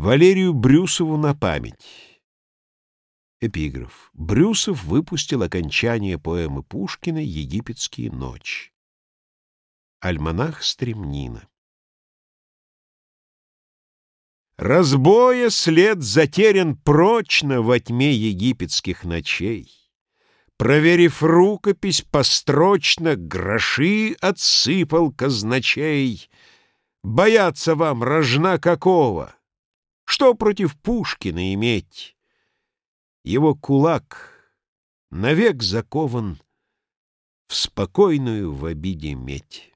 Валерию Брюсову на память. Эпиграф. Брюсов выпустил окончание поэмы Пушкина «Египетские ночи». Альманах Стремнина. Разбоя след затерян прочно во тьме египетских ночей. Проверив рукопись построчно, гроши отсыпал казначей. Бояться вам рожна какого? Что против Пушкина иметь? Его кулак навек закован в спокойную в обиде медь.